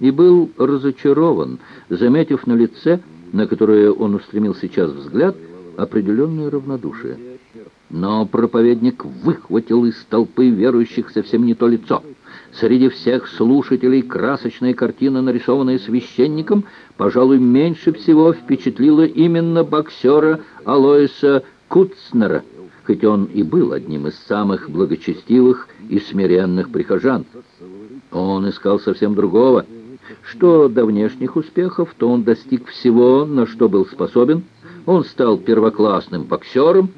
и был разочарован, заметив на лице, на которое он устремил сейчас взгляд, определенное равнодушие. Но проповедник выхватил из толпы верующих совсем не то лицо. Среди всех слушателей красочная картина, нарисованная священником, пожалуй, меньше всего впечатлила именно боксера Алоиса Куцнера, хоть он и был одним из самых благочестивых и смиренных прихожан. Он искал совсем другого. Что до внешних успехов, то он достиг всего, на что был способен. Он стал первоклассным боксером,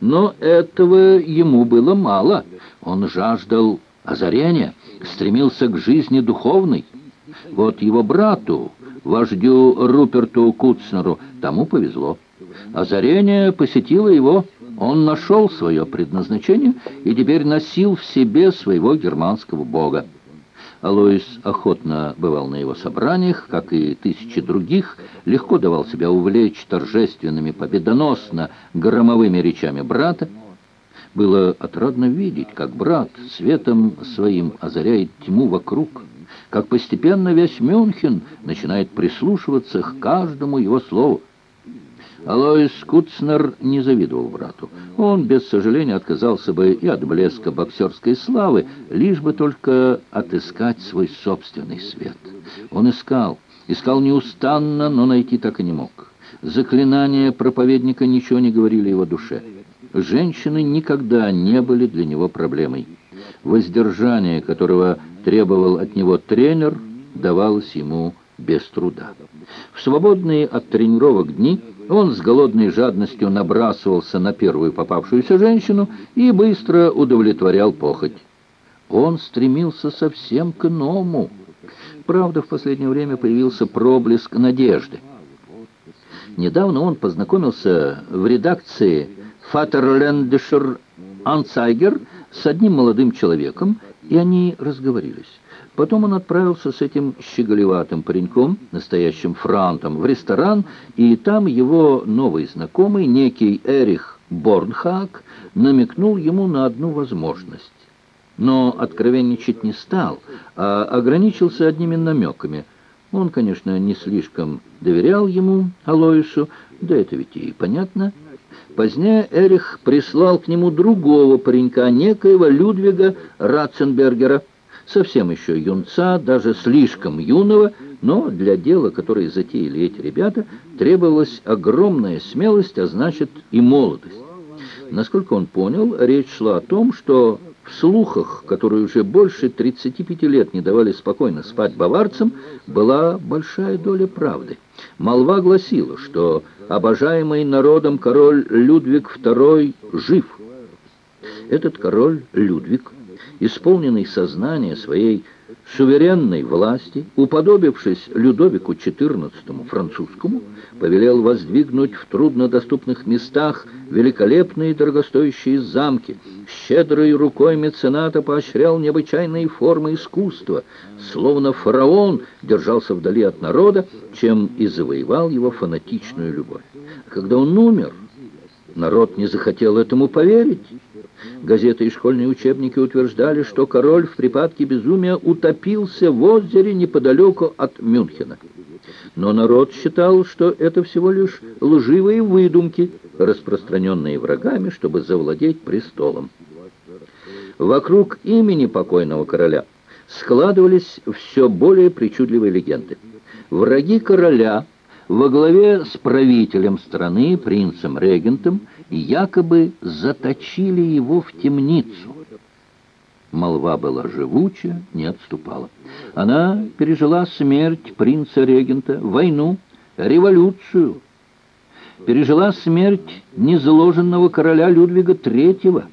но этого ему было мало. Он жаждал озарения, стремился к жизни духовной. Вот его брату, вождю Руперту Куцнеру, тому повезло. Озарение посетило его, он нашел свое предназначение и теперь носил в себе своего германского бога. Алоис охотно бывал на его собраниях, как и тысячи других, легко давал себя увлечь торжественными, победоносно громовыми речами брата. Было отрадно видеть, как брат светом своим озаряет тьму вокруг, как постепенно весь Мюнхен начинает прислушиваться к каждому его слову. Алоис Куцнер не завидовал брату. Он без сожаления отказался бы и от блеска боксерской славы, лишь бы только отыскать свой собственный свет. Он искал, искал неустанно, но найти так и не мог. Заклинания проповедника ничего не говорили его душе. Женщины никогда не были для него проблемой. Воздержание, которого требовал от него тренер, давалось ему без труда. В свободные от тренировок дни он с голодной жадностью набрасывался на первую попавшуюся женщину и быстро удовлетворял похоть. Он стремился совсем к иному. Правда, в последнее время появился проблеск надежды. Недавно он познакомился в редакции «Фатерлендешер Анцайгер» с одним молодым человеком, и они разговорились. Потом он отправился с этим щеголеватым пареньком, настоящим франтом, в ресторан, и там его новый знакомый, некий Эрих Борнхак, намекнул ему на одну возможность. Но откровенничать не стал, а ограничился одними намеками. Он, конечно, не слишком доверял ему, Алоису, да это ведь и понятно. Позднее Эрих прислал к нему другого паренька, некоего Людвига Ратценбергера, совсем еще юнца, даже слишком юного, но для дела, которое затеяли эти ребята, требовалась огромная смелость, а значит и молодость. Насколько он понял, речь шла о том, что в слухах, которые уже больше 35 лет не давали спокойно спать баварцам, была большая доля правды. Молва гласила, что обожаемый народом король Людвиг II жив. Этот король Людвиг исполненный сознания своей суверенной власти, уподобившись Людовику XIV французскому, повелел воздвигнуть в труднодоступных местах великолепные дорогостоящие замки, щедрой рукой мецената поощрял необычайные формы искусства, словно фараон держался вдали от народа, чем и завоевал его фанатичную любовь. Когда он умер, народ не захотел этому поверить, Газеты и школьные учебники утверждали, что король в припадке безумия утопился в озере неподалеку от Мюнхена. Но народ считал, что это всего лишь лживые выдумки, распространенные врагами, чтобы завладеть престолом. Вокруг имени покойного короля складывались все более причудливые легенды. Враги короля во главе с правителем страны, принцем-регентом, якобы заточили его в темницу. Молва была живуча, не отступала. Она пережила смерть принца-регента, войну, революцию. Пережила смерть незложенного короля Людвига III.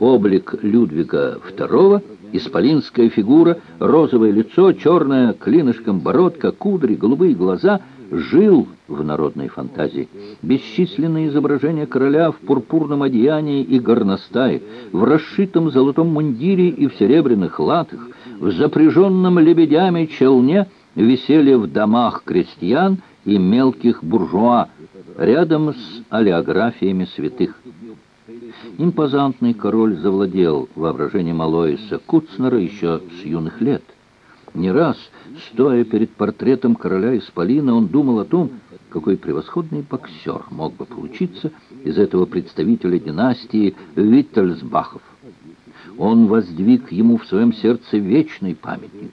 Облик Людвига II, исполинская фигура, розовое лицо, черная клинышком бородка, кудри, голубые глаза — жил в народной фантазии. Бесчисленные изображения короля в пурпурном одеянии и горностае, в расшитом золотом мундире и в серебряных латах, в запряженном лебедями челне висели в домах крестьян и мелких буржуа, рядом с олеографиями святых. Импозантный король завладел воображением Алоиса Куцнера еще с юных лет – Не раз, стоя перед портретом короля Исполина, он думал о том, какой превосходный боксер мог бы получиться из этого представителя династии Виттельсбахов. Он воздвиг ему в своем сердце вечный памятник.